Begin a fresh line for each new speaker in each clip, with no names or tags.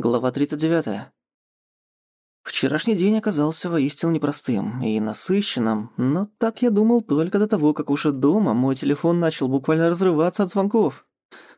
Глава 39. Вчерашний день оказался воистину непростым и насыщенным, но так я думал только до того, как уже дома мой телефон начал буквально разрываться от звонков.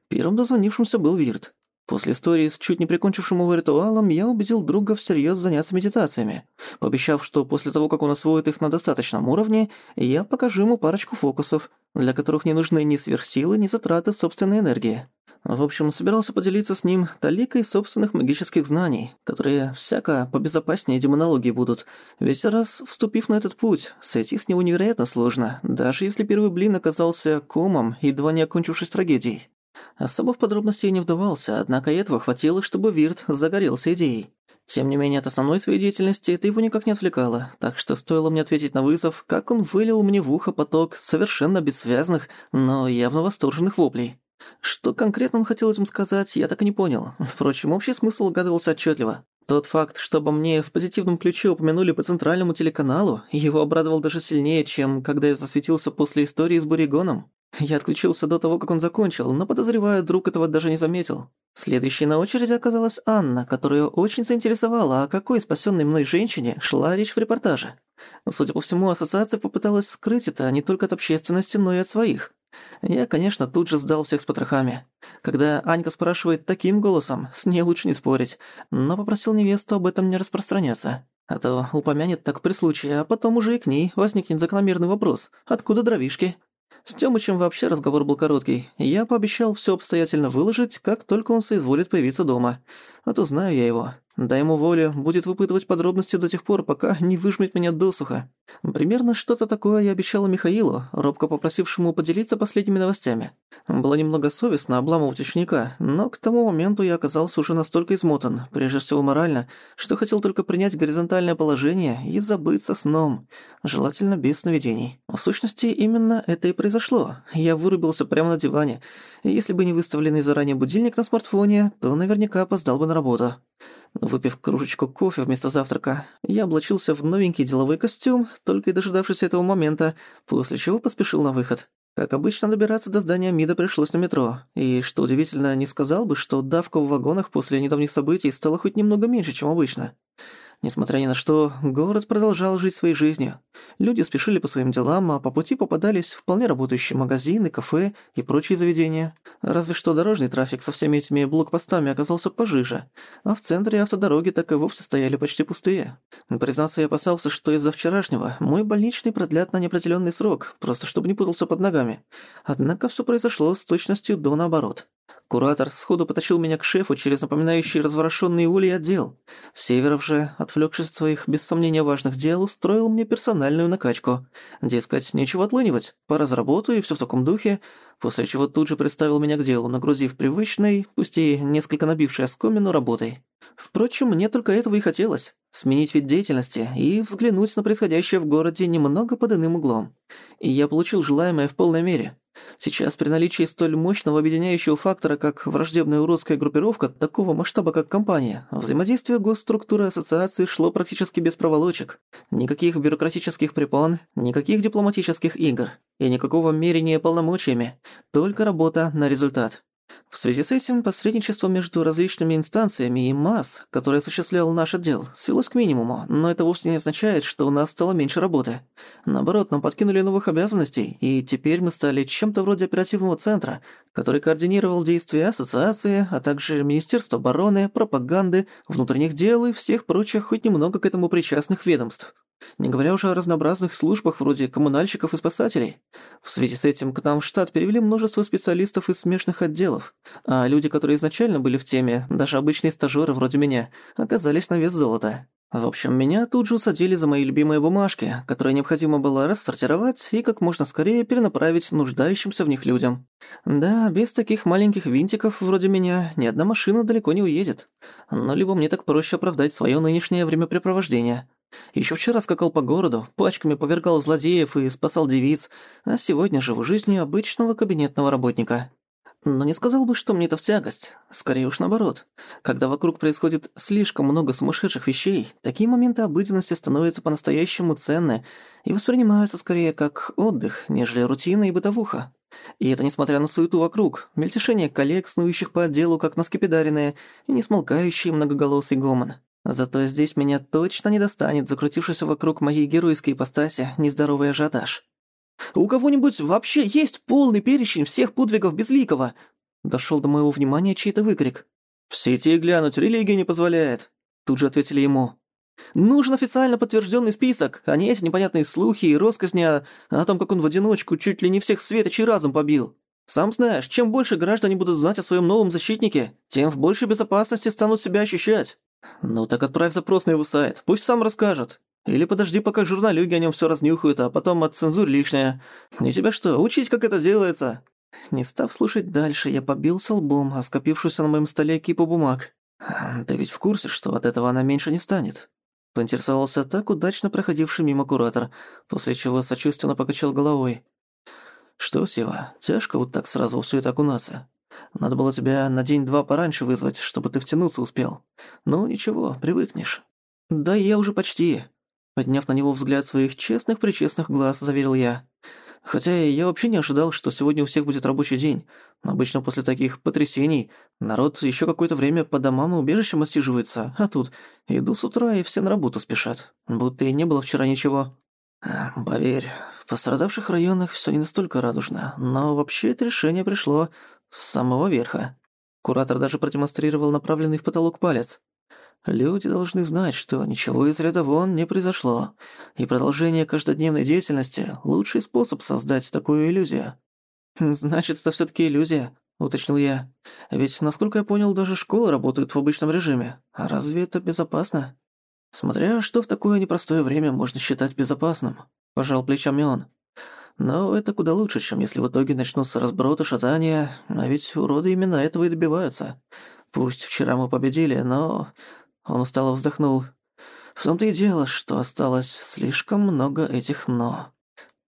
Первым дозвонившимся был Вирт. После истории с чуть не прикончившим его ритуалом я убедил друга всерьез заняться медитациями, пообещав, что после того, как он освоит их на достаточном уровне, я покажу ему парочку фокусов, для которых не нужны ни сверхсилы, ни затраты собственной энергии. В общем, собирался поделиться с ним таликой собственных магических знаний, которые всяко побезопаснее демонологии будут. Ведь раз вступив на этот путь, сойти с него невероятно сложно, даже если первый блин оказался комом, едва не окончившись трагедией. Особо в подробности я не вдавался, однако этого хватило, чтобы Вирт загорелся идеей. Тем не менее, от основной своей деятельности это его никак не отвлекало, так что стоило мне ответить на вызов, как он вылил мне в ухо поток совершенно бессвязных, но явно восторженных воплей. Что конкретно он хотел этим сказать, я так и не понял. Впрочем, общий смысл угадывался отчетливо. Тот факт, что обо мне в позитивном ключе упомянули по центральному телеканалу, его обрадовал даже сильнее, чем когда я засветился после истории с Буригоном. Я отключился до того, как он закончил, но, подозреваю, друг этого даже не заметил. Следующей на очереди оказалась Анна, которую очень заинтересовала, о какой спасенной мной женщине шла речь в репортаже. Судя по всему, ассоциация попыталась скрыть это не только от общественности, но и от своих. Я, конечно, тут же сдал всех с потрохами. Когда Анька спрашивает таким голосом, с ней лучше не спорить, но попросил невесту об этом не распространяться. А то упомянет так при случае, а потом уже и к ней возникнет закономерный вопрос «Откуда дровишки?». С Тёмычем вообще разговор был короткий. Я пообещал всё обстоятельно выложить, как только он соизволит появиться дома. А то знаю я его. Дай ему волю, будет выпытывать подробности до тех пор, пока не выжмет меня досуха. Примерно что-то такое я обещала Михаилу, робко попросившему поделиться последними новостями. Было немного совестно обламывать ученика, но к тому моменту я оказался уже настолько измотан, прежде всего морально, что хотел только принять горизонтальное положение и забыться сном, желательно без сновидений. В сущности, именно это и произошло. Я вырубился прямо на диване, если бы не выставленный заранее будильник на смартфоне, то наверняка опоздал бы на работу. Выпив кружечку кофе вместо завтрака, я облачился в новенький деловой костюм, только и дожидавшись этого момента, после чего поспешил на выход. Как обычно, добираться до здания МИДа пришлось на метро. И, что удивительно, не сказал бы, что давка в вагонах после недавних событий стала хоть немного меньше, чем обычно. Несмотря ни на что, город продолжал жить своей жизнью. Люди спешили по своим делам, а по пути попадались вполне работающие магазины, кафе и прочие заведения. Разве что дорожный трафик со всеми этими блокпостами оказался пожиже, а в центре автодороги так и вовсе стояли почти пустые. Признаться, я опасался, что из-за вчерашнего мой больничный продлят на неопределённый срок, просто чтобы не путался под ногами. Однако всё произошло с точностью до наоборот. Куратор сходу потащил меня к шефу через напоминающий разворошенный улей отдел. Северов же, отвлекшись от своих, без сомнения, важных дел, устроил мне персональную накачку. Дескать, нечего отлынивать, пора за работу и все в таком духе, после чего тут же представил меня к делу, нагрузив привычной, пусть и несколько набившей оскомину, работой. Впрочем, мне только этого и хотелось — сменить вид деятельности и взглянуть на происходящее в городе немного под иным углом. И я получил желаемое в полной мере — Сейчас при наличии столь мощного объединяющего фактора, как враждебная уродская группировка, такого масштаба, как компания, взаимодействие госструктуры ассоциации шло практически без проволочек. Никаких бюрократических препон, никаких дипломатических игр и никакого мерения полномочиями, только работа на результат. В связи с этим посредничество между различными инстанциями и МАС, которое осуществлял наш отдел, свелось к минимуму, но это вовсе не означает, что у нас стало меньше работы. Наоборот, нам подкинули новых обязанностей, и теперь мы стали чем-то вроде оперативного центра, который координировал действия ассоциации, а также Министерства обороны, пропаганды, внутренних дел и всех прочих хоть немного к этому причастных ведомств. Не говоря уже о разнообразных службах вроде коммунальщиков и спасателей. В связи с этим к нам в штат перевели множество специалистов из смежных отделов, а люди, которые изначально были в теме, даже обычные стажёры вроде меня, оказались на вес золота. В общем, меня тут же усадили за мои любимые бумажки, которые необходимо было рассортировать и как можно скорее перенаправить нуждающимся в них людям. Да, без таких маленьких винтиков вроде меня ни одна машина далеко не уедет. Но либо мне так проще оправдать своё нынешнее времяпрепровождение, Ещё вчера скакал по городу, пачками повергал злодеев и спасал девиц, а сегодня живу жизнью обычного кабинетного работника. Но не сказал бы, что мне это в тягость. Скорее уж наоборот. Когда вокруг происходит слишком много сумасшедших вещей, такие моменты обыденности становятся по-настоящему ценны и воспринимаются скорее как отдых, нежели рутина и бытовуха. И это несмотря на суету вокруг, мельтешение коллег, снующих по отделу, как на скипидаренные, и несмолкающий многоголосый гомон. Зато здесь меня точно не достанет закрутившийся вокруг моей геройской ипостаси нездоровый ажиотаж. «У кого-нибудь вообще есть полный перечень всех подвигов Безликого?» Дошёл до моего внимания чей-то выкрик. «В сети глянуть религия не позволяет», — тут же ответили ему. «Нужен официально подтвержденный список, а не эти непонятные слухи и россказни о, о том, как он в одиночку чуть ли не всех светочей разом побил. Сам знаешь, чем больше граждане будут знать о своем новом защитнике, тем в большей безопасности станут себя ощущать. Ну так отправь запрос на его сайт, пусть сам расскажет. Или подожди, пока журналюги о нем все разнюхают, а потом от цензур лишнее. Не тебя что, учить, как это делается?» Не став слушать дальше, я побился лбом о скопившуюся на моем столе кипу бумаг. «Ты ведь в курсе, что от этого она меньше не станет?» Поинтересовался так удачно проходивший мимо куратор, после чего сочувственно покачал головой. «Что, Сева, тяжко вот так сразу всё это окунаться. Надо было тебя на день-два пораньше вызвать, чтобы ты втянуться успел. Ну, ничего, привыкнешь». «Да я уже почти», Подняв на него взгляд своих честных-причестных глаз, заверил я. Хотя я вообще не ожидал, что сегодня у всех будет рабочий день. Обычно после таких потрясений народ еще какое-то время по домам и убежищам отсиживается, а тут иду с утра и все на работу спешат. Будто и не было вчера ничего. Поверь, в пострадавших районах все не настолько радужно, но вообще это решение пришло с самого верха. Куратор даже продемонстрировал направленный в потолок палец. Люди должны знать, что ничего из ряда вон не произошло, и продолжение каждодневной деятельности – лучший способ создать такую иллюзию. «Хм, «Значит, это всё-таки иллюзия», – уточнил я. «Ведь, насколько я понял, даже школы работают в обычном режиме. А разве это безопасно?» «Смотря что в такое непростое время можно считать безопасным», – пожал плечами он. «Но это куда лучше, чем если в итоге начнутся разброты, шатания, а ведь уроды именно этого и добиваются. Пусть вчера мы победили, но он устало вздохнул. В том-то и дело, что осталось слишком много этих «но».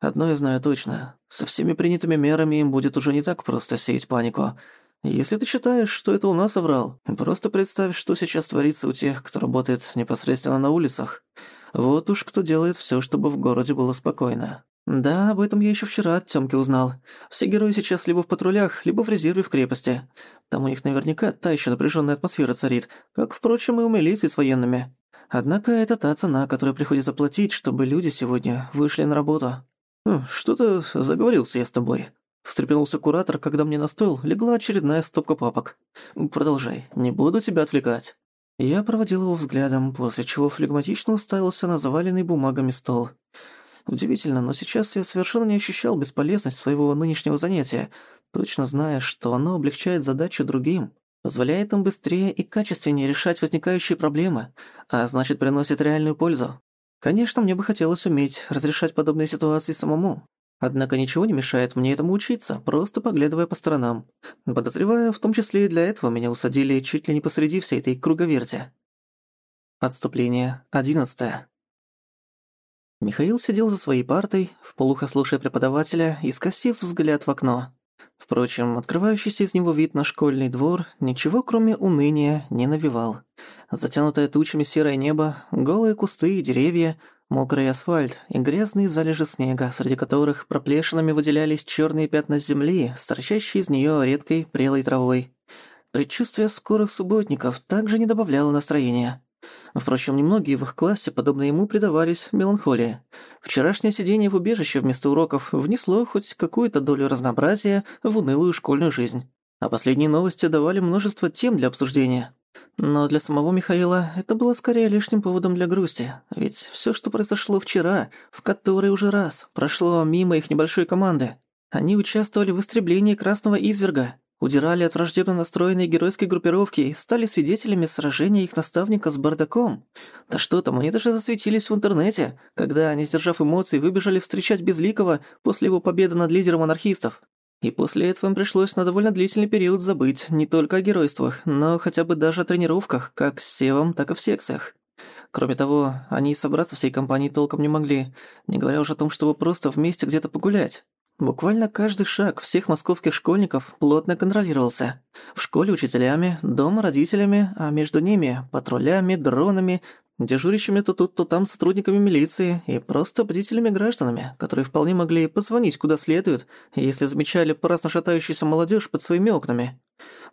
Одно я знаю точно. Со всеми принятыми мерами им будет уже не так просто сеять панику. Если ты считаешь, что это у нас оврал, просто представь, что сейчас творится у тех, кто работает непосредственно на улицах. Вот уж кто делает всё, чтобы в городе было спокойно. Да, об этом я ещё вчера от Тёмки узнал. Все герои сейчас либо в патрулях, либо в резерве в крепости. Там у них наверняка та ещё напряжённая атмосфера царит, как, впрочем, и у милиции с военными. Однако это та цена, которую приходится заплатить, чтобы люди сегодня вышли на работу. Хм, «Что-то заговорился я с тобой», — встрепенулся куратор, когда мне на стол легла очередная стопка папок. «Продолжай, не буду тебя отвлекать». Я проводил его взглядом, после чего флегматично уставился на заваленный бумагами стол. Удивительно, но сейчас я совершенно не ощущал бесполезность своего нынешнего занятия, точно зная, что оно облегчает задачу другим, позволяет им быстрее и качественнее решать возникающие проблемы, а значит приносит реальную пользу. Конечно, мне бы хотелось уметь разрешать подобные ситуации самому. Однако ничего не мешает мне этому учиться, просто поглядывая по сторонам. Подозреваю, в том числе и для этого меня усадили чуть ли не посреди всей этой круговерти. Отступление одиннадцатое. Михаил сидел за своей партой, вполуха слушая преподавателя и скосив взгляд в окно. Впрочем, открывающийся из него вид на школьный двор ничего кроме уныния не навевал. Затянутое тучами серое небо, голые кусты и деревья, мокрый асфальт и грязные залежи снега, среди которых проплешинами выделялись черные пятна земли, торчащие из нее редкой прелой травой. Предчувствие скорых субботников также не добавляло настроения. Впрочем, немногие в их классе, подобно ему, предавались меланхолии. Вчерашнее сидение в убежище вместо уроков внесло хоть какую-то долю разнообразия в унылую школьную жизнь. А последние новости давали множество тем для обсуждения. Но для самого Михаила это было скорее лишним поводом для грусти, ведь всё, что произошло вчера, в который уже раз, прошло мимо их небольшой команды. Они участвовали в истреблении Красного Изверга, удирали от враждебно настроенной геройской группировки и стали свидетелями сражения их наставника с бардаком. Да что там, они даже засветились в интернете, когда, не сдержав эмоций, выбежали встречать Безликого после его победы над лидером анархистов. И после этого им пришлось на довольно длительный период забыть не только о геройствах, но хотя бы даже о тренировках, как с Севом, так и в секциях. Кроме того, они и собраться всей компанией толком не могли, не говоря уже о том, чтобы просто вместе где-то погулять. Буквально каждый шаг всех московских школьников плотно контролировался. В школе учителями, дома родителями, а между ними патрулями, дронами, дежурящими то тут, то там сотрудниками милиции и просто бдительными гражданами, которые вполне могли позвонить куда следует, если замечали праздно шатающуюся молодежь под своими окнами.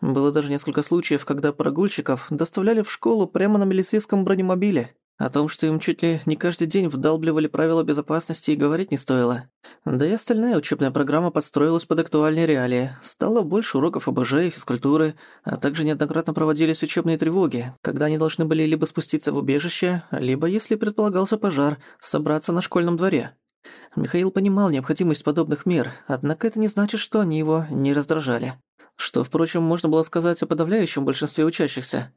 Было даже несколько случаев, когда прогульщиков доставляли в школу прямо на милицейском бронемобиле. О том, что им чуть ли не каждый день вдалбливали правила безопасности и говорить не стоило. Да и остальная учебная программа подстроилась под актуальные реалии. Стало больше уроков ОБЖ и физкультуры, а также неоднократно проводились учебные тревоги, когда они должны были либо спуститься в убежище, либо, если предполагался пожар, собраться на школьном дворе. Михаил понимал необходимость подобных мер, однако это не значит, что они его не раздражали. Что, впрочем, можно было сказать о подавляющем большинстве учащихся.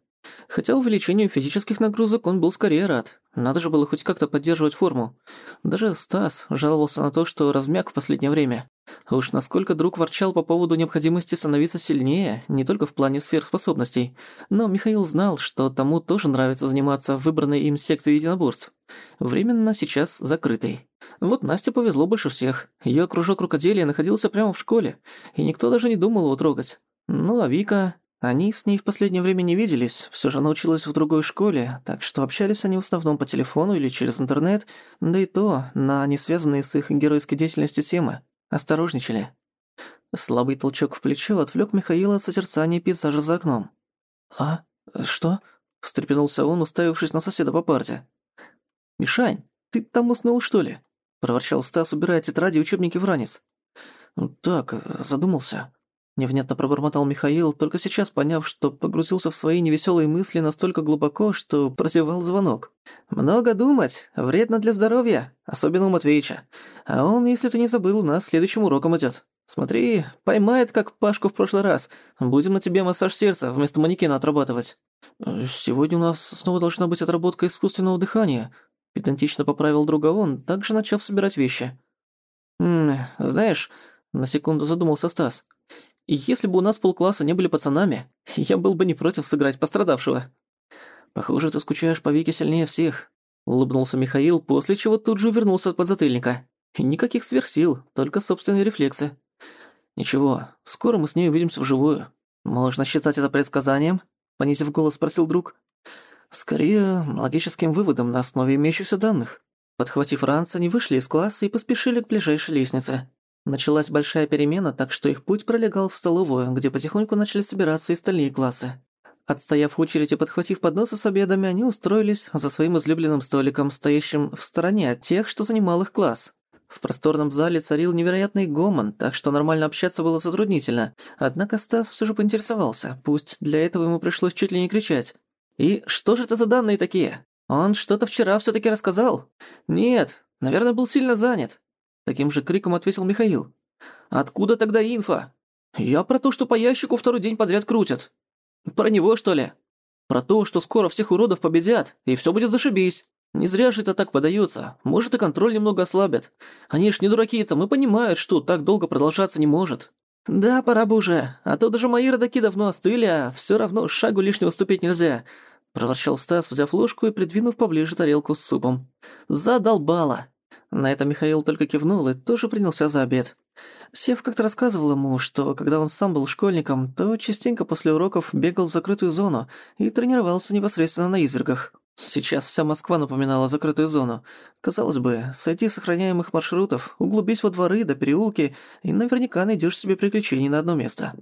Хотя увеличению физических нагрузок он был скорее рад. Надо же было хоть как-то поддерживать форму. Даже Стас жаловался на то, что размяк в последнее время. Уж насколько друг ворчал по поводу необходимости становиться сильнее, не только в плане сверхспособностей. Но Михаил знал, что тому тоже нравится заниматься выбранной им секцией единоборств. Временно сейчас закрытой. Вот Насте повезло больше всех. Её кружок рукоделия находился прямо в школе, и никто даже не думал его трогать. Ну а Вика... Они с ней в последнее время не виделись, все же она училась в другой школе, так что общались они в основном по телефону или через интернет, да и то на не связанные с их геройской деятельностью темы. Осторожничали. Слабый толчок в плечо отвлек Михаила от созерцания пейзажа за окном. «А? Что?» – встрепенулся он, уставившись на соседа по парте. «Мишань, ты там уснул, что ли?» – проворчал Стас, убирая тетради и учебники в ранец. «Так, задумался». Невнятно пробормотал Михаил, только сейчас поняв, что погрузился в свои невеселые мысли настолько глубоко, что прозевал звонок. «Много думать, вредно для здоровья, особенно у Матвеича. А он, если ты не забыл, у нас следующим уроком идёт. Смотри, поймает, как Пашку в прошлый раз. Будем на тебе массаж сердца вместо манекена отрабатывать». «Сегодня у нас снова должна быть отработка искусственного дыхания», педантично поправил друга он, также начав собирать вещи. «М знаешь...» — на секунду задумался Стас. И если бы у нас полкласса не были пацанами, я был бы не против сыграть пострадавшего. Похоже, ты скучаешь по Вике сильнее всех, улыбнулся Михаил, после чего тут же увернулся от подзатыльника. Никаких сверхсил, только собственные рефлексы. Ничего, скоро мы с ней увидимся вживую. Можно считать это предсказанием? понизив голос, спросил друг. Скорее, логическим выводом на основе имеющихся данных. Подхватив ранца, они вышли из класса и поспешили к ближайшей лестнице. Началась большая перемена, так что их путь пролегал в столовую, где потихоньку начали собираться и остальные классы. Отстояв очередь и подхватив подносы с обедами, они устроились за своим излюбленным столиком, стоящим в стороне от тех, что занимал их класс. В просторном зале царил невероятный гомон, так что нормально общаться было затруднительно. Однако Стас все же поинтересовался, пусть для этого ему пришлось чуть ли не кричать. «И что же это за данные такие? Он что-то вчера все таки рассказал?» «Нет, наверное, был сильно занят. Таким же криком ответил Михаил. «Откуда тогда инфа?» «Я про то, что по ящику второй день подряд крутят». «Про него, что ли?» «Про то, что скоро всех уродов победят, и все будет зашибись. Не зря же это так подается. Может, и контроль немного ослабят. Они ж не дураки-то, мы понимают, что так долго продолжаться не может». «Да, пора бы уже, а то даже мои родаки давно остыли, а все равно шагу лишнего ступить нельзя», — проворчал Стас, взяв ложку и придвинув поближе тарелку с супом. «Задолбало!» На это Михаил только кивнул и тоже принялся за обед. Сев как-то рассказывал ему, что когда он сам был школьником, то частенько после уроков бегал в закрытую зону и тренировался непосредственно на извергах. Сейчас вся Москва напоминала закрытую зону. Казалось бы, сойти с охраняемых маршрутов, углубись во дворы до переулки, и наверняка найдешь себе приключений на одно место.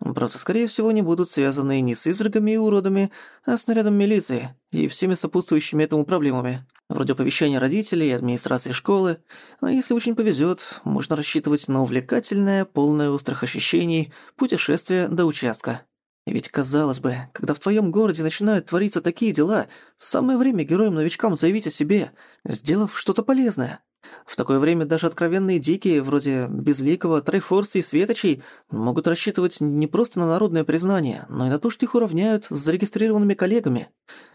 Правда, скорее всего, не будут связаны ни с извергами и уродами, а с нарядом милиции и всеми сопутствующими этому проблемами. Вроде оповещения родителей и администрации школы. А если очень повезет, можно рассчитывать на увлекательное, полное острых ощущений путешествие до участка. Ведь, казалось бы, когда в твоем городе начинают твориться такие дела, самое время героям-новичкам заявить о себе, сделав что-то полезное. В такое время даже откровенные дикие, вроде Безликого, Трайфорса и Светочей, могут рассчитывать не просто на народное признание, но и на то, что их уравняют с зарегистрированными коллегами.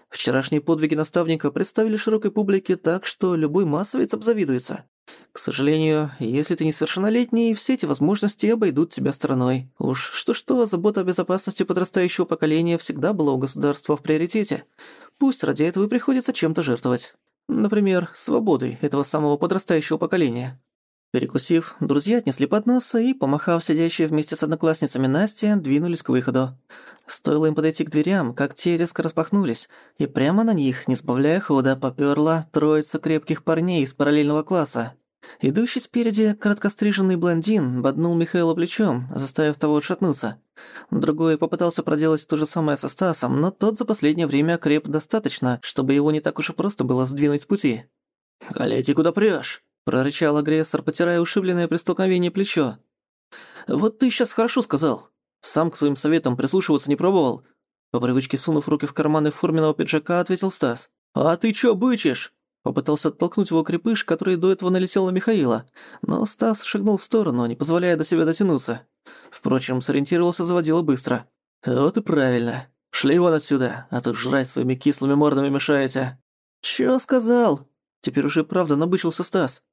Вчерашние подвиги наставника представили широкой публике так, что любой массовец обзавидуется. К сожалению, если ты несовершеннолетний, все эти возможности обойдут тебя стороной. Уж что-что, забота о безопасности подрастающего поколения всегда была у государства в приоритете. Пусть ради этого и приходится чем-то жертвовать. Например, свободой этого самого подрастающего поколения. Перекусив, друзья отнесли подносы и, помахав сидящие вместе с одноклассницами Насте, двинулись к выходу. Стоило им подойти к дверям, как те резко распахнулись, и прямо на них, не сбавляя хода, попёрла троица крепких парней из параллельного класса. Идущий спереди краткостриженный блондин боднул Михаила плечом, заставив того отшатнуться. Другой попытался проделать то же самое со Стасом, но тот за последнее время креп достаточно, чтобы его не так уж и просто было сдвинуть с пути. «Галети, куда прёшь?» Прорычал агрессор, потирая ушибленное при столкновении плечо. «Вот ты сейчас хорошо сказал. Сам к своим советам прислушиваться не пробовал?» По привычке сунув руки в карманы форменного пиджака, ответил Стас. «А ты чё бычишь?» Попытался оттолкнуть его крепыш, который до этого налетел на Михаила, но Стас шагнул в сторону, не позволяя до себя дотянуться. Впрочем, сориентировался заводила быстро. «Вот и правильно. Шли вон отсюда, а то жрать своими кислыми мордами мешаете». «Чё сказал?» Теперь уже правда набычился Стас.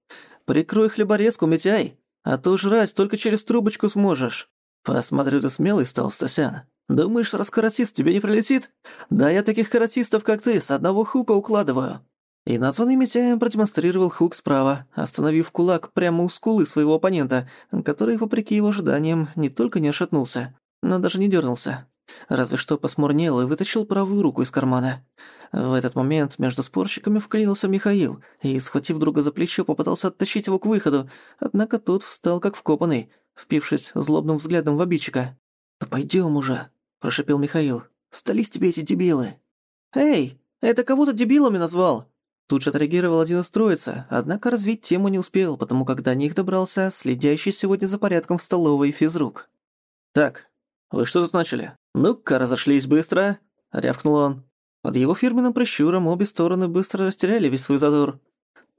«Прикрой хлеборезку, Митяй, а то жрать только через трубочку сможешь». «Посмотрю, ты смелый стал, Стасян. Думаешь, раз каратист тебе не прилетит? Да я таких каратистов, как ты, с одного хука укладываю». И названный Митяем продемонстрировал хук справа, остановив кулак прямо у скулы своего оппонента, который, вопреки его ожиданиям, не только не ошатнулся, но даже не дернулся. Разве что посмурнел и вытащил правую руку из кармана. В этот момент между спорщиками вклинился Михаил и, схватив друга за плечо, попытался оттащить его к выходу, однако тот встал как вкопанный, впившись злобным взглядом в обидчика. «Да пойдём уже», – прошипел Михаил. «Стались тебе эти дебилы». «Эй, это кого то дебилами назвал?» Тут же отреагировал один из троицы, однако развить тему не успел, потому как до них добрался следящий сегодня за порядком в столовой физрук. «Так, вы что тут начали? Ну-ка, разошлись быстро!» — рявкнул он. Под его фирменным прищуром обе стороны быстро растеряли весь свой задор.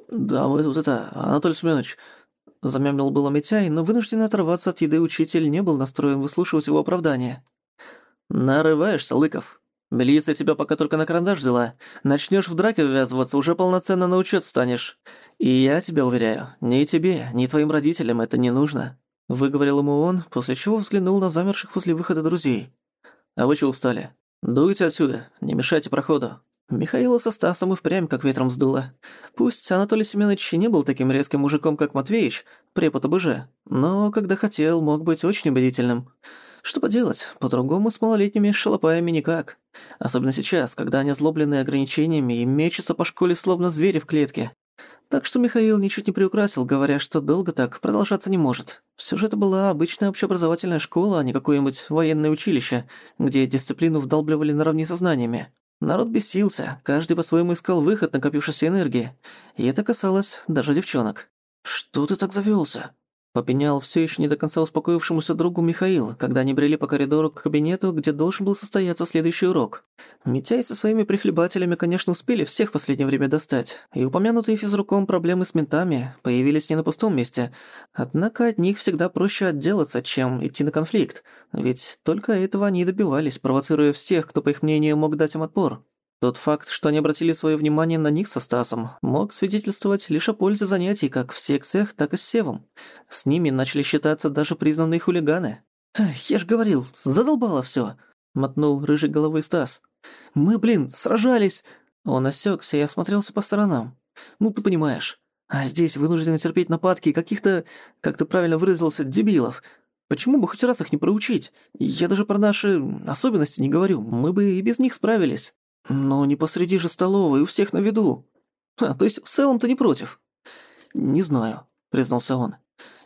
«Да, мы тут это, Анатолий Семенович...» Замямлил было Митяй, но вынужденный оторваться от еды учитель не был настроен выслушивать его оправдания. «Нарываешься, Лыков. Милиция тебя пока только на карандаш взяла. Начнешь в драке ввязываться, уже полноценно на учет станешь. И я тебя уверяю, ни тебе, ни твоим родителям это не нужно». Выговорил ему он, после чего взглянул на замерших возле выхода друзей. «А вы чего устали? Дуйте отсюда, не мешайте проходу». Михаила со Стасом и впрямь как ветром сдуло. Пусть Анатолий Семенович не был таким резким мужиком, как Матвеич, препод ОБЖ, но когда хотел, мог быть очень убедительным. Что поделать, по-другому с малолетними шалопаями никак. Особенно сейчас, когда они озлоблены ограничениями и мечутся по школе словно звери в клетке. Так что Михаил ничуть не приукрасил, говоря, что долго так продолжаться не может. Все же это была обычная общеобразовательная школа, а не какое-нибудь военное училище, где дисциплину вдалбливали наравне со знаниями. Народ бесился, каждый по-своему искал выход накопившейся энергии. И это касалось даже девчонок. «Что ты так завелся? Попенял все еще не до конца успокоившемуся другу Михаил, когда они брели по коридору к кабинету, где должен был состояться следующий урок. Митяй со своими прихлебателями, конечно, успели всех в последнее время достать, и упомянутые физруком проблемы с ментами появились не на пустом месте. Однако от них всегда проще отделаться, чем идти на конфликт, ведь только этого они и добивались, провоцируя всех, кто, по их мнению, мог дать им отпор. Тот факт, что они обратили свое внимание на них со Стасом, мог свидетельствовать лишь о пользе занятий как в секциях, так и с Севом. С ними начали считаться даже признанные хулиганы. «Я ж говорил, задолбало всё», — мотнул рыжий головой Стас. «Мы, блин, сражались!» Он осёкся и осмотрелся по сторонам. «Ну, ты понимаешь. А здесь вынуждены терпеть нападки каких-то, как ты правильно выразился, дебилов. Почему бы хоть раз их не проучить? Я даже про наши особенности не говорю, мы бы и без них справились». «Но не посреди же столовой, у всех на виду. А, то есть в целом ты не против?» «Не знаю», — признался он.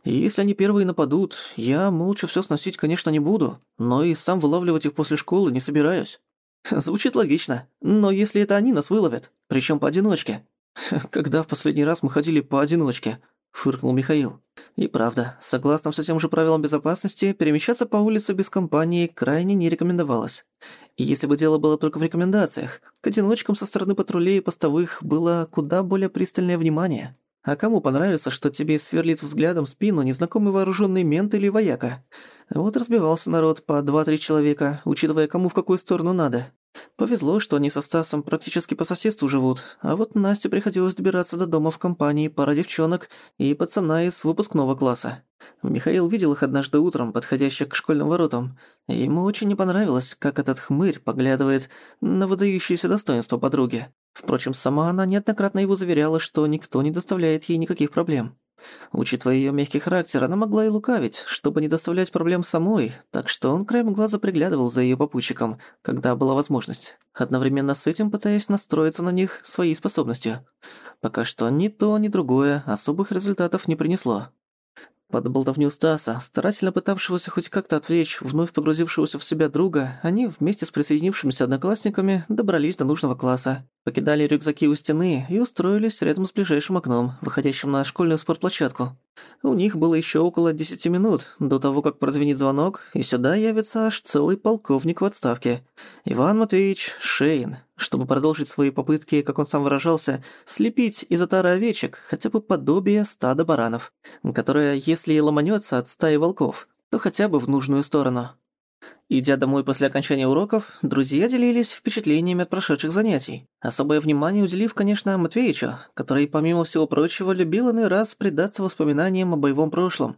«Если они первые нападут, я молча всё сносить, конечно, не буду, но и сам вылавливать их после школы не собираюсь». «Звучит логично. Но если это они нас выловят, причём поодиночке?» «Когда в последний раз мы ходили поодиночке?» — фыркнул Михаил. И правда, согласно все тем же правилам безопасности, перемещаться по улице без компании крайне не рекомендовалось. И если бы дело было только в рекомендациях, к одиночкам со стороны патрулей и постовых было куда более пристальное внимание. А кому понравится, что тебе сверлит взглядом спину незнакомый вооруженный мент или вояка? Вот разбивался народ по два-три человека, учитывая, кому в какую сторону надо. Повезло, что они со Стасом практически по соседству живут, а вот Насте приходилось добираться до дома в компании пара девчонок и пацана из выпускного класса. Михаил видел их однажды утром, подходящих к школьным воротам, и ему очень не понравилось, как этот хмырь поглядывает на выдающееся достоинство подруги. Впрочем, сама она неоднократно его заверяла, что никто не доставляет ей никаких проблем. Учитывая её мягкий характер, она могла и лукавить, чтобы не доставлять проблем самой, так что он краем глаза приглядывал за её попутчиком, когда была возможность, одновременно с этим пытаясь настроиться на них своей способностью. Пока что ни то, ни другое особых результатов не принесло. Под болтовню Стаса, старательно пытавшегося хоть как-то отвлечь вновь погрузившегося в себя друга, они вместе с присоединившимися одноклассниками добрались до нужного класса, покидали рюкзаки у стены и устроились рядом с ближайшим окном, выходящим на школьную спортплощадку. У них было еще около десяти минут до того, как прозвенит звонок, и сюда явится аж целый полковник в отставке. Иван Матвеевич Шейн, чтобы продолжить свои попытки, как он сам выражался, слепить из отары овечек хотя бы подобие стада баранов, которое, если и ломанется от стаи волков, то хотя бы в нужную сторону. Идя домой после окончания уроков, друзья делились впечатлениями от прошедших занятий. Особое внимание уделив, конечно, Матвеичу, который, помимо всего прочего, любил иной раз предаться воспоминаниям о боевом прошлом.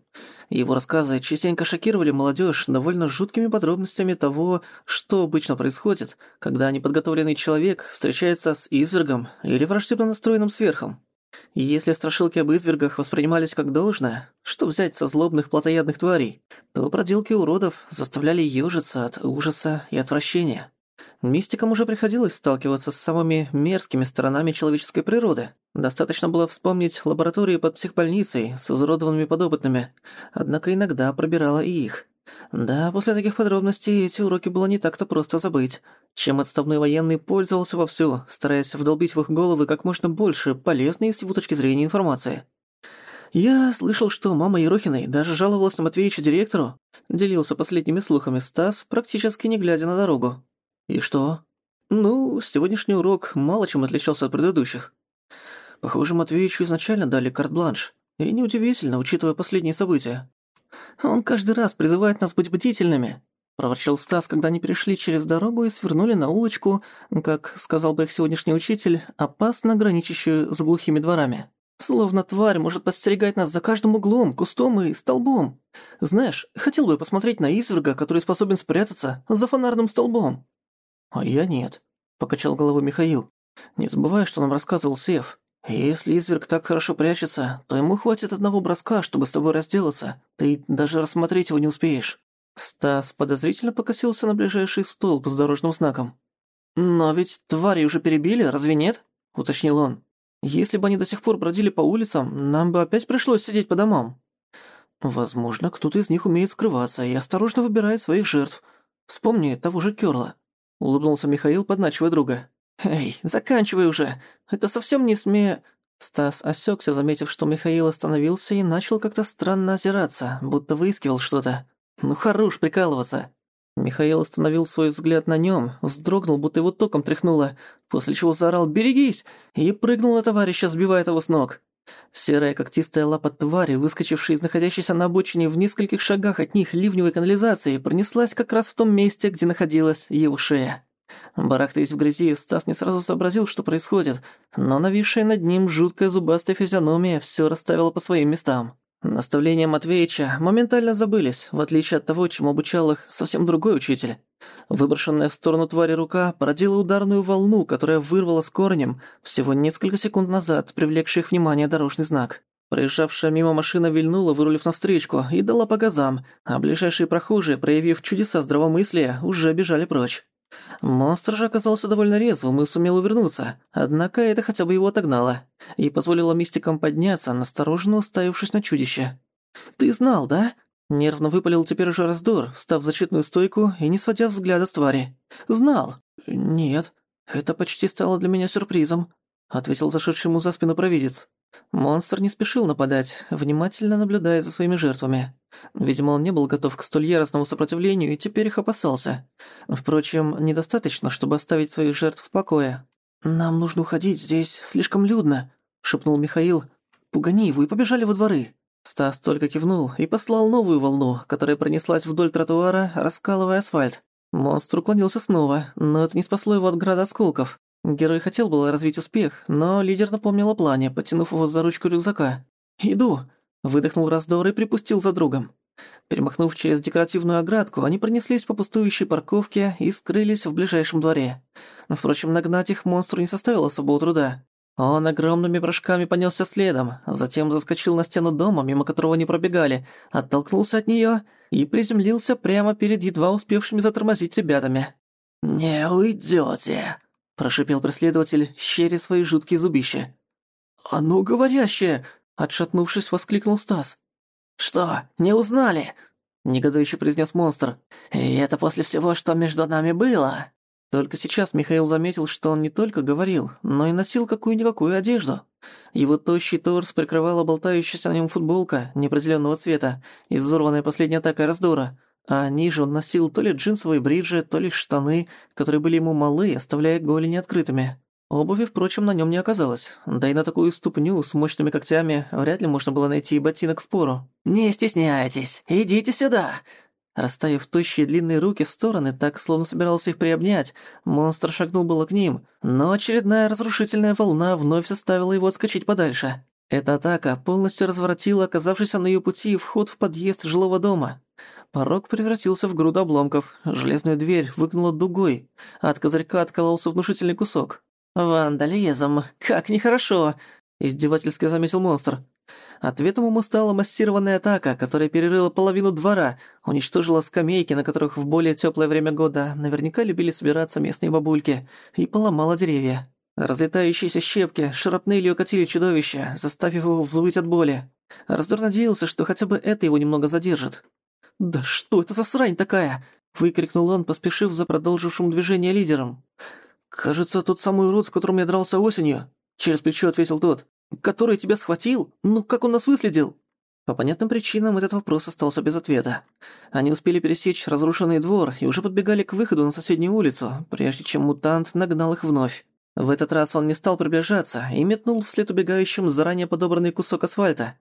Его рассказы частенько шокировали молодежь довольно жуткими подробностями того, что обычно происходит, когда неподготовленный человек встречается с извергом или враждебно настроенным сверхом. Если страшилки об извергах воспринимались как должное, что взять со злобных плотоядных тварей, то проделки уродов заставляли ёжиться от ужаса и отвращения. Мистикам уже приходилось сталкиваться с самыми мерзкими сторонами человеческой природы. Достаточно было вспомнить лаборатории под психбольницей с изуродованными подопытными, однако иногда пробирала и их. Да, после таких подробностей эти уроки было не так-то просто забыть, чем отставной военный пользовался вовсю, стараясь вдолбить в их головы как можно больше полезной с его точки зрения информации. «Я слышал, что мама Ерохиной даже жаловалась на Матвеича директору», делился последними слухами Стас, практически не глядя на дорогу. «И что?» «Ну, сегодняшний урок мало чем отличался от предыдущих. Похоже, Матвеичу изначально дали карт-бланш. И неудивительно, учитывая последние события. Он каждый раз призывает нас быть бдительными», — проворчал Стас, когда они перешли через дорогу и свернули на улочку, как сказал бы их сегодняшний учитель, опасно граничащую с глухими дворами. «Словно тварь может подстерегать нас за каждым углом, кустом и столбом. Знаешь, хотел бы посмотреть на изверга, который способен спрятаться за фонарным столбом». «А я нет», — покачал головой Михаил. «Не забывай, что нам рассказывал Сев. «Если изверг так хорошо прячется, то ему хватит одного броска, чтобы с тобой разделаться. Ты даже рассмотреть его не успеешь». Стас подозрительно покосился на ближайший столб с дорожным знаком. «Но ведь твари уже перебили, разве нет?» – уточнил он. «Если бы они до сих пор бродили по улицам, нам бы опять пришлось сидеть по домам». «Возможно, кто-то из них умеет скрываться и осторожно выбирает своих жертв. Вспомни того же Кёрла», – улыбнулся Михаил, подначивая друга. «Эй, заканчивай уже! Это совсем не сме...» Стас осекся, заметив, что Михаил остановился и начал как-то странно озираться, будто выискивал что-то. «Ну хорош прикалываться!» Михаил остановил свой взгляд на нем, вздрогнул, будто его током тряхнуло, после чего заорал «Берегись!» и прыгнул на товарища, сбивая его с ног. Серая когтистая лапа твари, выскочившая из находящейся на обочине в нескольких шагах от них ливневой канализации, пронеслась как раз в том месте, где находилась его шея. Барахтаясь в грязи, Стас не сразу сообразил, что происходит, но нависшая над ним жуткая зубастая физиономия всё расставила по своим местам. Наставления Матвеича моментально забылись, в отличие от того, чему обучал их совсем другой учитель. Выброшенная в сторону твари рука породила ударную волну, которая вырвала с корнем всего несколько секунд назад привлекший их внимание дорожный знак. Проезжавшая мимо машина вильнула, вырулив навстречку, и дала по газам, а ближайшие прохожие, проявив чудеса здравомыслия, уже бежали прочь. Монстр же оказался довольно резвым и сумел увернуться, однако это хотя бы его отогнало и позволило мистикам подняться, настороженно уставившись на чудище. «Ты знал, да?» Нервно выпалил теперь уже раздор, встав в защитную стойку и не сводя взгляда с твари. «Знал?» «Нет, это почти стало для меня сюрпризом», — ответил зашедший ему за спину провидец. Монстр не спешил нападать, внимательно наблюдая за своими жертвами. Видимо, он не был готов к столь яростному сопротивлению и теперь их опасался. Впрочем, недостаточно, чтобы оставить своих жертв в покое. «Нам нужно уходить, здесь слишком людно», — шепнул Михаил. «Пугани его и побежали во дворы». Стас только кивнул и послал новую волну, которая пронеслась вдоль тротуара, раскалывая асфальт. Монстр уклонился снова, но это не спасло его от града осколков. Герой хотел было развить успех, но лидер напомнил о плане, потянув его за ручку рюкзака. «Иду!» Выдохнул раздор и припустил за другом. Перемахнув через декоративную оградку, они пронеслись по пустующей парковке и скрылись в ближайшем дворе. Впрочем, нагнать их монстру не составило особого труда. Он огромными прыжками понесся следом, затем заскочил на стену дома, мимо которого они пробегали, оттолкнулся от нее и приземлился прямо перед едва успевшими затормозить ребятами. «Не уйдете, прошипел преследователь, щеря свои жуткие зубища. «Оно говорящее!» – отшатнувшись, воскликнул Стас. «Что, не узнали?» – негодующе произнес монстр. «И это после всего, что между нами было?» Только сейчас Михаил заметил, что он не только говорил, но и носил какую-никакую одежду. Его тощий торс прикрывала болтающаяся на нем футболка неопределенного цвета, изорванная последней атакой раздора, а ниже он носил то ли джинсовые бриджи, то ли штаны, которые были ему малы, оставляя голени открытыми. Обуви, впрочем, на нем не оказалось, да и на такую ступню с мощными когтями вряд ли можно было найти ботинок в пору. «Не стесняйтесь, идите сюда!» Расставив тощие длинные руки в стороны, так, словно собирался их приобнять, монстр шагнул было к ним, но очередная разрушительная волна вновь заставила его отскочить подальше. Эта атака полностью разворотила оказавшийся на её пути вход в подъезд жилого дома. Порог превратился в груду обломков, железную дверь выгнула дугой, а от козырька откололся внушительный кусок. «Вандализм, как нехорошо!» – издевательски заметил монстр. Ответом ему стала массированная атака, которая перерыла половину двора, уничтожила скамейки, на которых в более тёплое время года наверняка любили собираться местные бабульки, и поломала деревья. Разлетающиеся щепки шрапнелью окатили чудовище, заставив его взвыть от боли. Раздор надеялся, что хотя бы это его немного задержит. «Да что это за срань такая?» — выкрикнул он, поспешив за продолжившим движение лидером. «Кажется, тот самый урод, с которым я дрался осенью», — через плечо ответил тот. «Который тебя схватил? Ну, как он нас выследил?» По понятным причинам этот вопрос остался без ответа. Они успели пересечь разрушенный двор и уже подбегали к выходу на соседнюю улицу, прежде чем мутант нагнал их вновь. В этот раз он не стал приближаться и метнул вслед убегающим заранее подобранный кусок асфальта.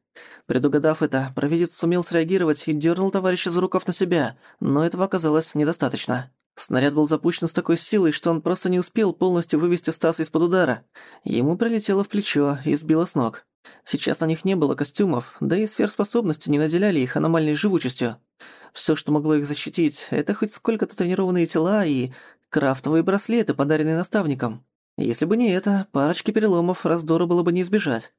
Предугадав это, провидец сумел среагировать и дернул товарища за рукав на себя, но этого оказалось недостаточно. Снаряд был запущен с такой силой, что он просто не успел полностью вывести Стаса из-под удара. Ему прилетело в плечо и сбило с ног. Сейчас на них не было костюмов, да и сверхспособности не наделяли их аномальной живучестью. Всё, что могло их защитить, это хоть сколько-то тренированные тела и крафтовые браслеты, подаренные наставником. Если бы не это, парочки переломов раздора было бы не избежать.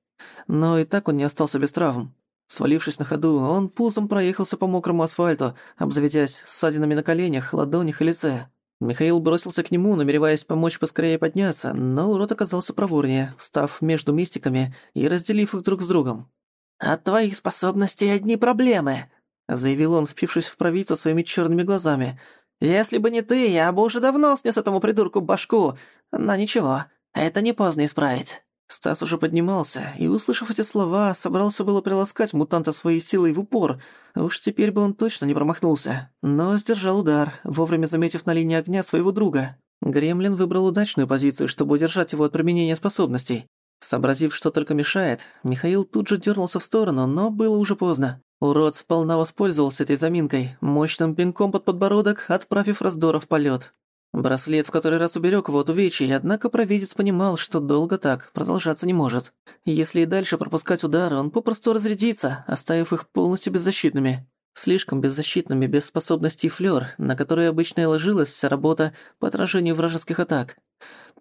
Но и так он не остался без травм. Свалившись на ходу, он пузом проехался по мокрому асфальту, обзаведясь ссадинами на коленях, ладонях и лице. Михаил бросился к нему, намереваясь помочь поскорее подняться, но урод оказался проворнее, встав между мистиками и разделив их друг с другом. «От твоих способностей одни проблемы», — заявил он, впившись в провидца своими черными глазами. «Если бы не ты, я бы уже давно снес этому придурку башку. Но ничего, это не поздно исправить». Стас уже поднимался, и, услышав эти слова, собрался было приласкать мутанта своей силой в упор. Уж теперь бы он точно не промахнулся. Но сдержал удар, вовремя заметив на линии огня своего друга. Гремлин выбрал удачную позицию, чтобы удержать его от применения способностей. Сообразив, что только мешает, Михаил тут же дернулся в сторону, но было уже поздно. Урод сполна воспользовался этой заминкой, мощным пинком под подбородок, отправив раздора в полет. Браслет в который раз уберег его от увечий, однако провидец понимал, что долго так продолжаться не может. Если и дальше пропускать удары, он попросту разрядится, оставив их полностью беззащитными. Слишком беззащитными, без способностей флёр, на которые обычно и ложилась вся работа по отражению вражеских атак.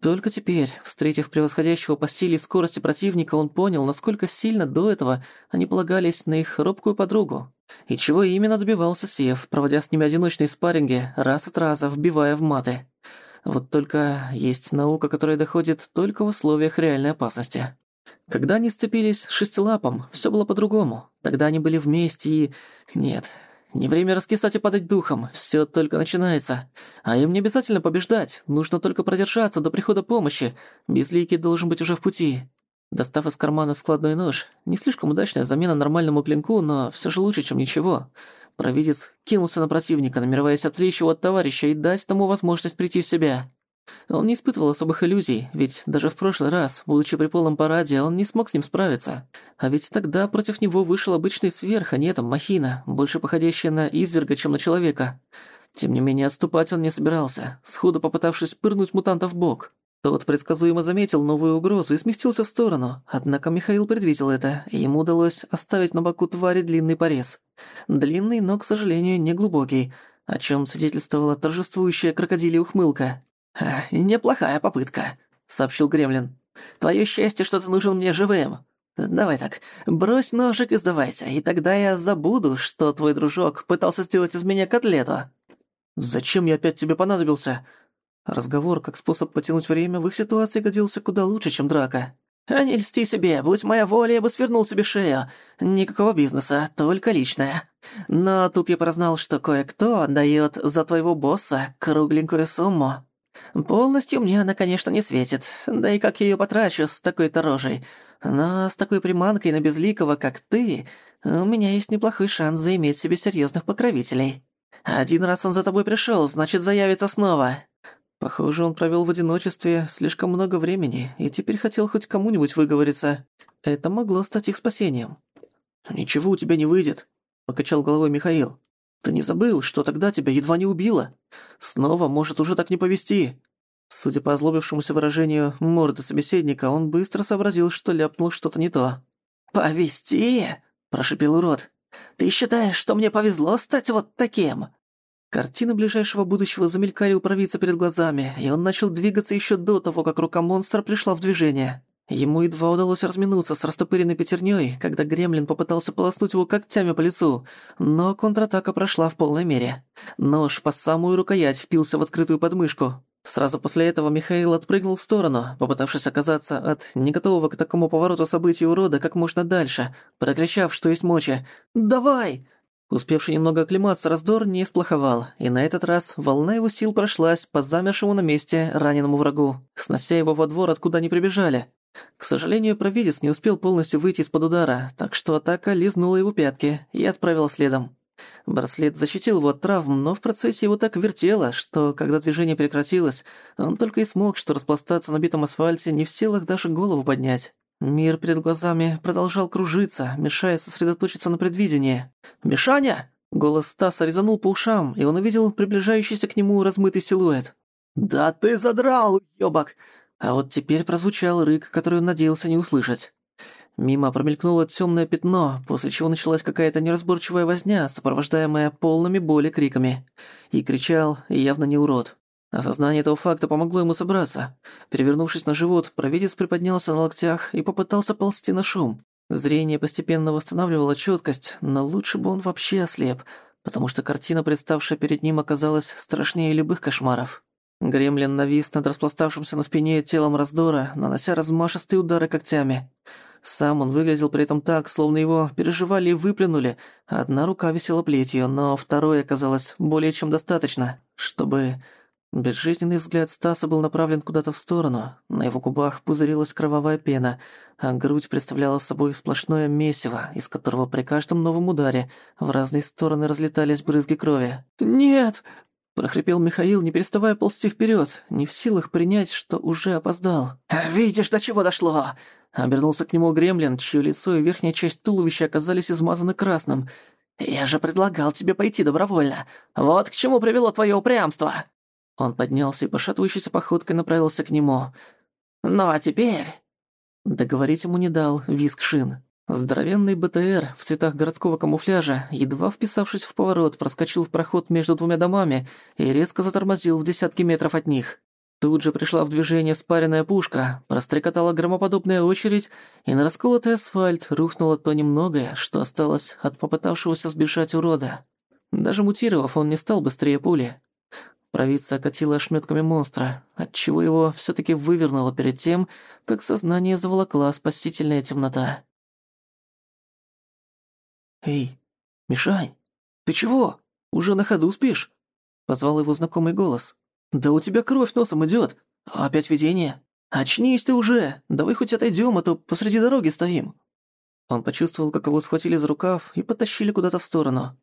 Только теперь, встретив превосходящего по силе и скорости противника, он понял, насколько сильно до этого они полагались на их робкую подругу. И чего именно добивался Сев, проводя с ними одиночные спарринги, раз от раза вбивая в маты. Вот только есть наука, которая доходит только в условиях реальной опасности. Когда они сцепились шестилапом, все было по-другому. Тогда они были вместе и... Нет, не время раскисать и падать духом, все только начинается. А им не обязательно побеждать, нужно только продержаться до прихода помощи. Безликий должен быть уже в пути. Достав из кармана складной нож, не слишком удачная замена нормальному клинку, но все же лучше, чем ничего. Провидец кинулся на противника, намереваясь отвлечь его от товарища и дать тому возможность прийти в себя. Он не испытывал особых иллюзий, ведь даже в прошлый раз, будучи при полном параде, он не смог с ним справиться. А ведь тогда против него вышел обычный сверх, а не эта махина, больше походящая на изверга, чем на человека. Тем не менее, отступать он не собирался, сходу попытавшись пырнуть мутанта в бок. Тот предсказуемо заметил новую угрозу и сместился в сторону, однако Михаил предвидел это, и ему удалось оставить на боку твари длинный порез. Длинный, но, к сожалению, не глубокий, о чем свидетельствовала торжествующая крокодилья ухмылка. «Неплохая попытка», — сообщил Гремлин. Твое счастье, что ты нужен мне живым. Давай так, брось ножик и сдавайся, и тогда я забуду, что твой дружок пытался сделать из меня котлету». «Зачем я опять тебе понадобился?» Разговор как способ потянуть время в их ситуации годился куда лучше, чем драка. «А не льсти себе, будь моя воля, я бы свернул себе шею. Никакого бизнеса, только личное. Но тут я прознал, что кое-кто даёт за твоего босса кругленькую сумму. Полностью мне она, конечно, не светит, да и как я её потрачу с такой-то рожей. Но с такой приманкой на безликого, как ты, у меня есть неплохой шанс заиметь себе серьёзных покровителей. Один раз он за тобой пришёл, значит, заявится снова. Похоже, он провел в одиночестве слишком много времени и теперь хотел хоть кому-нибудь выговориться. Это могло стать их спасением. «Ничего у тебя не выйдет», — покачал головой Михаил. «Ты не забыл, что тогда тебя едва не убило? Снова может уже так не повести». Судя по озлобившемуся выражению морды собеседника, он быстро сообразил, что ляпнул что-то не то. «Повести?» – прошипел урод. «Ты считаешь, что мне повезло стать вот таким? Картины ближайшего будущего замелькали у провидца перед глазами, и он начал двигаться еще до того, как рука монстра пришла в движение. Ему едва удалось разминуться с растопыренной пятерней, когда гремлин попытался полоснуть его когтями по лицу, но контратака прошла в полной мере. Нож по самую рукоять впился в открытую подмышку. Сразу после этого Михаил отпрыгнул в сторону, попытавшись оказаться от не готового к такому повороту событий урода как можно дальше, прокричав, что есть мочи «Давай!» Успевший немного оклематься раздор не сплоховал, и на этот раз волна его сил прошлась по замершему на месте раненому врагу, снося его во двор, откуда они прибежали. К сожалению, провидец не успел полностью выйти из-под удара, так что атака лизнула его пятки и отправила следом. Браслет защитил его от травм, но в процессе его так вертело, что, когда движение прекратилось, он только и смог что распластаться на битом асфальте, не в силах даже голову поднять. Мир перед глазами продолжал кружиться, мешая сосредоточиться на предвидении. «Мишаня!» Голос Стаса резанул по ушам, и он увидел приближающийся к нему размытый силуэт. «Да ты задрал, ёбок!» А вот теперь прозвучал рык, который он надеялся не услышать. Мимо промелькнуло темное пятно, после чего началась какая-то неразборчивая возня, сопровождаемая полными боли криками. И кричал явно не урод. Осознание этого факта помогло ему собраться. Перевернувшись на живот, провидец приподнялся на локтях и попытался ползти на шум. Зрение постепенно восстанавливало чёткость, но лучше бы он вообще ослеп, потому что картина, представшая перед ним, оказалась страшнее любых кошмаров. Гремлин навис над распластавшимся на спине телом раздора, нанося размашистые удары когтями. Сам он выглядел при этом так, словно его переживали и выплюнули. Одна рука висела плетью, но второй оказалось более чем достаточно, чтобы Безжизненный взгляд Стаса был направлен куда-то в сторону. На его губах пузырилась кровавая пена, а грудь представляла собой сплошное месиво, из которого при каждом новом ударе в разные стороны разлетались брызги крови. «Нет!» – прохрипел Михаил, не переставая ползти вперед, не в силах принять, что уже опоздал. «Видишь, до чего дошло!» Обернулся к нему гремлин, чье лицо и верхняя часть туловища оказались измазаны красным. «Я же предлагал тебе пойти добровольно. Вот к чему привело твое упрямство!» Он поднялся и пошатывающейся походкой направился к нему. «Ну а теперь...» Договорить ему не дал виск шин. Здоровенный БТР в цветах городского камуфляжа, едва вписавшись в поворот, проскочил в проход между двумя домами и резко затормозил в десятки метров от них. Тут же пришла в движение спаренная пушка, прострекотала громоподобная очередь, и на расколотый асфальт рухнуло то немногое, что осталось от попытавшегося сбежать урода. Даже мутировав, он не стал быстрее пули. Провидца окатила ошметками монстра, отчего его все таки вывернуло перед тем, как сознание заволокла спасительная темнота. «Эй, Мишань, ты чего? Уже на ходу спишь?» — позвал его знакомый голос. «Да у тебя кровь носом идет. Опять видение? Очнись ты уже! Давай хоть отойдем, а то посреди дороги стоим». Он почувствовал, как его схватили за рукав и потащили куда-то в сторону.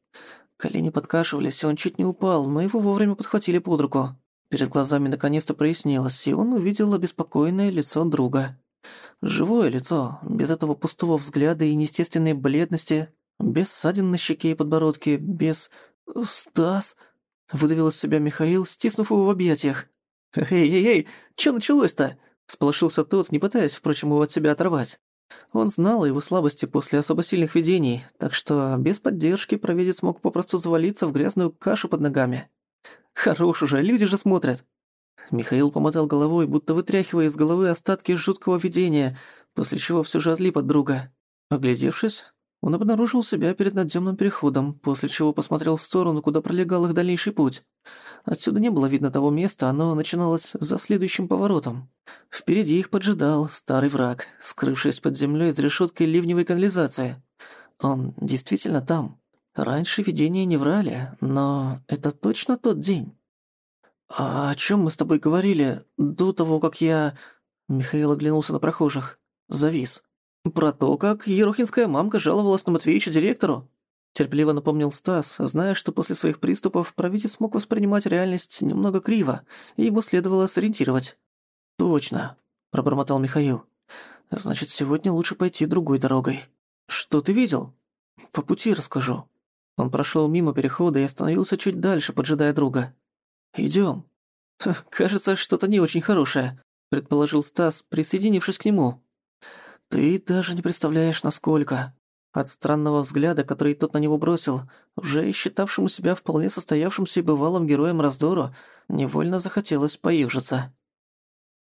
Колени подкашивались, и он чуть не упал, но его вовремя подхватили под руку. Перед глазами наконец-то прояснилось, и он увидел обеспокоенное лицо друга. Живое лицо, без этого пустого взгляда и неестественной бледности, без ссадин на щеке и подбородке, без... «Стас!» — выдавил из себя Михаил, стиснув его в объятиях. «Эй-эй-эй, чё началось-то?» — сполошился тот, не пытаясь, впрочем, его от себя оторвать. Он знал о его слабости после особо сильных видений, так что без поддержки провидец мог попросту завалиться в грязную кашу под ногами. «Хорош уже, люди же смотрят!» Михаил помотал головой, будто вытряхивая из головы остатки жуткого видения, после чего все же отлип от друга. Оглядевшись, он обнаружил себя перед надземным переходом, после чего посмотрел в сторону, куда пролегал их дальнейший путь. Отсюда не было видно того места, оно начиналось за следующим поворотом. Впереди их поджидал старый враг, скрывшись под землей из решетки ливневой канализации. Он действительно там. Раньше видения не врали, но это точно тот день. «А о чем мы с тобой говорили до того, как я...» Михаил оглянулся на прохожих. Завис. «Про то, как ерохинская мамка жаловалась на Матвеича директору?» Терпеливо напомнил Стас, зная, что после своих приступов правитель смог воспринимать реальность немного криво, и его следовало сориентировать. «Точно», — пробормотал Михаил. «Значит, сегодня лучше пойти другой дорогой». «Что ты видел?» «По пути расскажу». Он прошел мимо перехода и остановился чуть дальше, поджидая друга. Идем. «Кажется, что-то не очень хорошее», — предположил Стас, присоединившись к нему. «Ты даже не представляешь, насколько...» От странного взгляда, который тот на него бросил, уже считавшему себя вполне состоявшимся и бывалым героем раздору, невольно захотелось поюжиться.